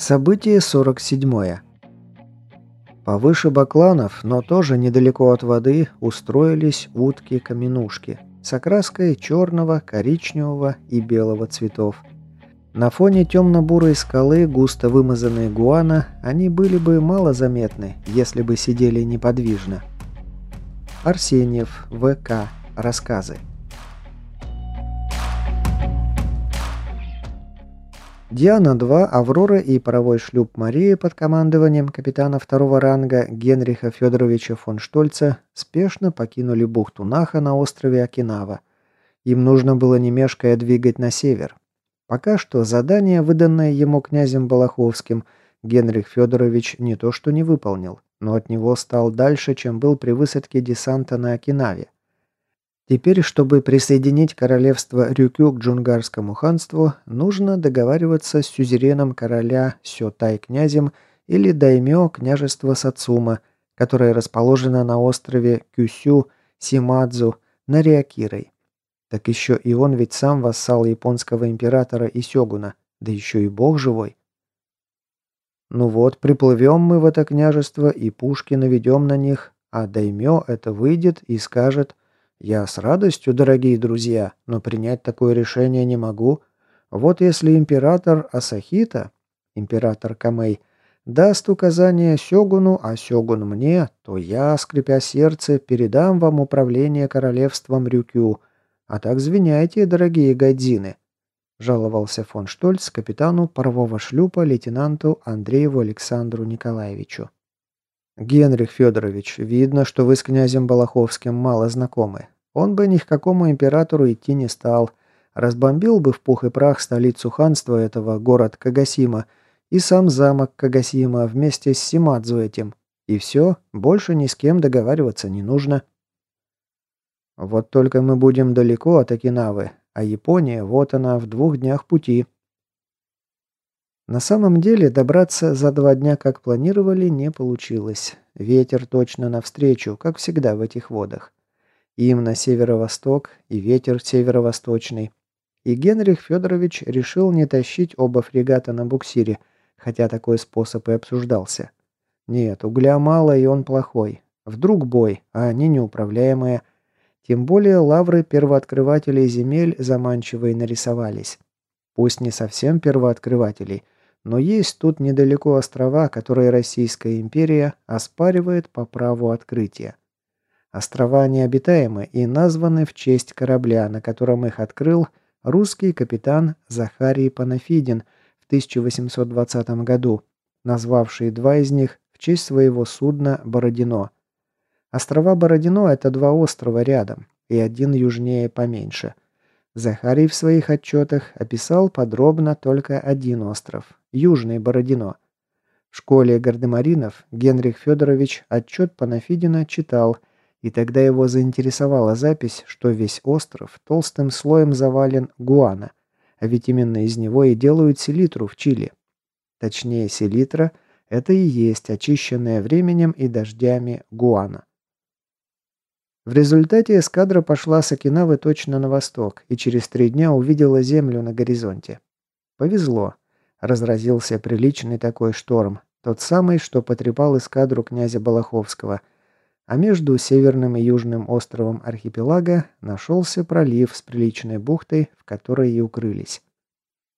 Событие 47. Повыше бакланов, но тоже недалеко от воды, устроились утки-каменушки с окраской черного, коричневого и белого цветов. На фоне темно-бурой скалы, густо вымазанной гуана, они были бы мало заметны, если бы сидели неподвижно. Арсеньев, ВК, рассказы. Диана-2, Аврора и паровой шлюп Марии под командованием капитана второго ранга Генриха Федоровича фон Штольца спешно покинули бухту Наха на острове Окинава. Им нужно было не мешкая двигать на север. Пока что задание, выданное ему князем Балаховским, Генрих Федорович не то что не выполнил, но от него стал дальше, чем был при высадке десанта на Окинаве. Теперь, чтобы присоединить королевство Рюкю к джунгарскому ханству, нужно договариваться с сюзереном короля Сётай-князем или даймё княжества Сацума, которое расположено на острове Кюсю, Симадзу, Нариакирой. Так еще и он ведь сам вассал японского императора и сёгуна, да еще и бог живой. Ну вот, приплывем мы в это княжество и пушки наведем на них, а даймё это выйдет и скажет я с радостью, дорогие друзья, но принять такое решение не могу. Вот если император Асахита, император Камей, даст указание Сёгуну, а Сёгун мне, то я, скрипя сердце, передам вам управление королевством Рюкю. А так звеняйте, дорогие гайдзины, жаловался фон Штольц капитану парового шлюпа лейтенанту Андрееву Александру Николаевичу. «Генрих Федорович, видно, что вы с князем Балаховским мало знакомы. Он бы ни к какому императору идти не стал. Разбомбил бы в пух и прах столицу ханства этого, город Кагасима, и сам замок Кагасима вместе с Симадзу этим. И все, больше ни с кем договариваться не нужно». «Вот только мы будем далеко от Окинавы, а Япония, вот она, в двух днях пути», на самом деле добраться за два дня, как планировали, не получилось. Ветер точно навстречу, как всегда в этих водах. Им на северо-восток и ветер северо-восточный. И Генрих Федорович решил не тащить оба фрегата на буксире, хотя такой способ и обсуждался. Нет, угля мало и он плохой. Вдруг бой, а они неуправляемые. Тем более лавры первооткрывателей земель заманчивые нарисовались. Пусть не совсем первооткрывателей – но есть тут недалеко острова, которые Российская империя оспаривает по праву открытия. Острова необитаемы и названы в честь корабля, на котором их открыл русский капитан Захарий Панафидин в 1820 году, назвавший два из них в честь своего судна «Бородино». Острова Бородино – это два острова рядом, и один южнее поменьше. Захарий в своих отчетах описал подробно только один остров Южный Бородино. В школе гардемаринов Генрих Федорович отчет Панафидина читал, и тогда его заинтересовала запись, что весь остров толстым слоем завален гуана, а ведь именно из него и делают селитру в Чили. Точнее, селитра – это и есть очищенная временем и дождями гуана. В результате эскадра пошла с Окинавы точно на восток и через три дня увидела землю на горизонте. Повезло. Разразился приличный такой шторм, тот самый, что потрепал эскадру князя Балаховского, а между северным и южным островом архипелага нашелся пролив с приличной бухтой, в которой и укрылись.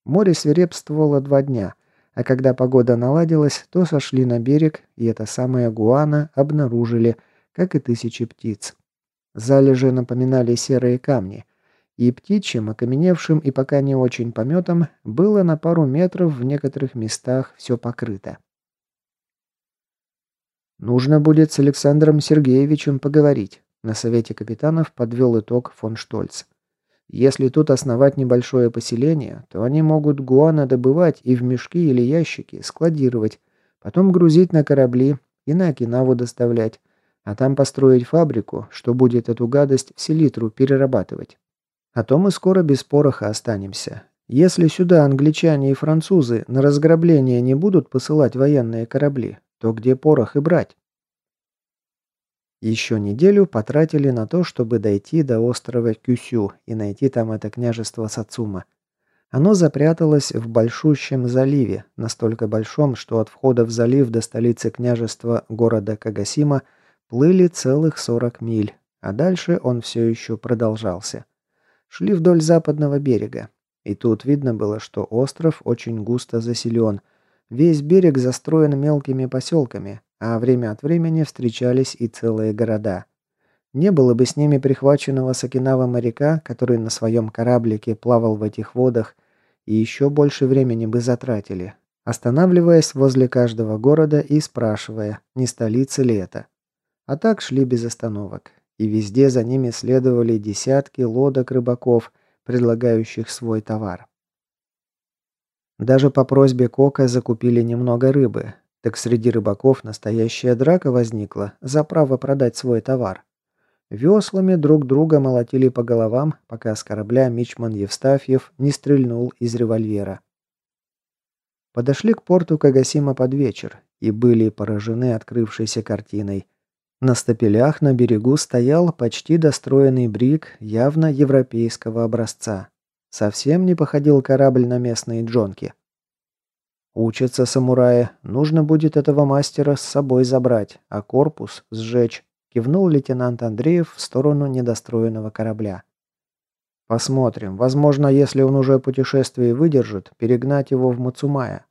Море свирепствовало два дня, а когда погода наладилась, то сошли на берег, и это самое Гуана обнаружили, как и тысячи птиц. Залежи напоминали серые камни – и птичьим, окаменевшим и пока не очень пометом, было на пару метров в некоторых местах все покрыто. «Нужно будет с Александром Сергеевичем поговорить», на совете капитанов подвел итог фон Штольц. «Если тут основать небольшое поселение, то они могут гуана добывать и в мешки или ящики складировать, потом грузить на корабли и на Окинаву доставлять, а там построить фабрику, что будет эту гадость в селитру перерабатывать. А то мы скоро без пороха останемся. Если сюда англичане и французы на разграбление не будут посылать военные корабли, то где порох и брать? Еще неделю потратили на то, чтобы дойти до острова Кюсю и найти там это княжество Сацума. Оно запряталось в большущем заливе, настолько большом, что от входа в залив до столицы княжества города Кагасима плыли целых 40 миль, а дальше он все еще продолжался. Шли вдоль западного берега, и тут видно было, что остров очень густо заселен. Весь берег застроен мелкими поселками, а время от времени встречались и целые города. Не было бы с ними прихваченного с Окинава моряка, который на своем кораблике плавал в этих водах, и еще больше времени бы затратили, останавливаясь возле каждого города и спрашивая, не столица ли это. А так шли без остановок, и везде за ними следовали десятки лодок рыбаков, предлагающих свой товар. Даже по просьбе Кока закупили немного рыбы, так среди рыбаков настоящая драка возникла за право продать свой товар. Веслами друг друга молотили по головам, пока с корабля Мичман Евстафьев не стрельнул из револьвера. Подошли к порту Кагасима под вечер и были поражены открывшейся картиной. На стапелях на берегу стоял почти достроенный брик явно европейского образца. Совсем не походил корабль на местные джонки. Учатся самураи, нужно будет этого мастера с собой забрать, а корпус сжечь, кивнул лейтенант Андреев в сторону недостроенного корабля. Посмотрим, возможно, если он уже путешествие выдержит, перегнать его в Мацумая.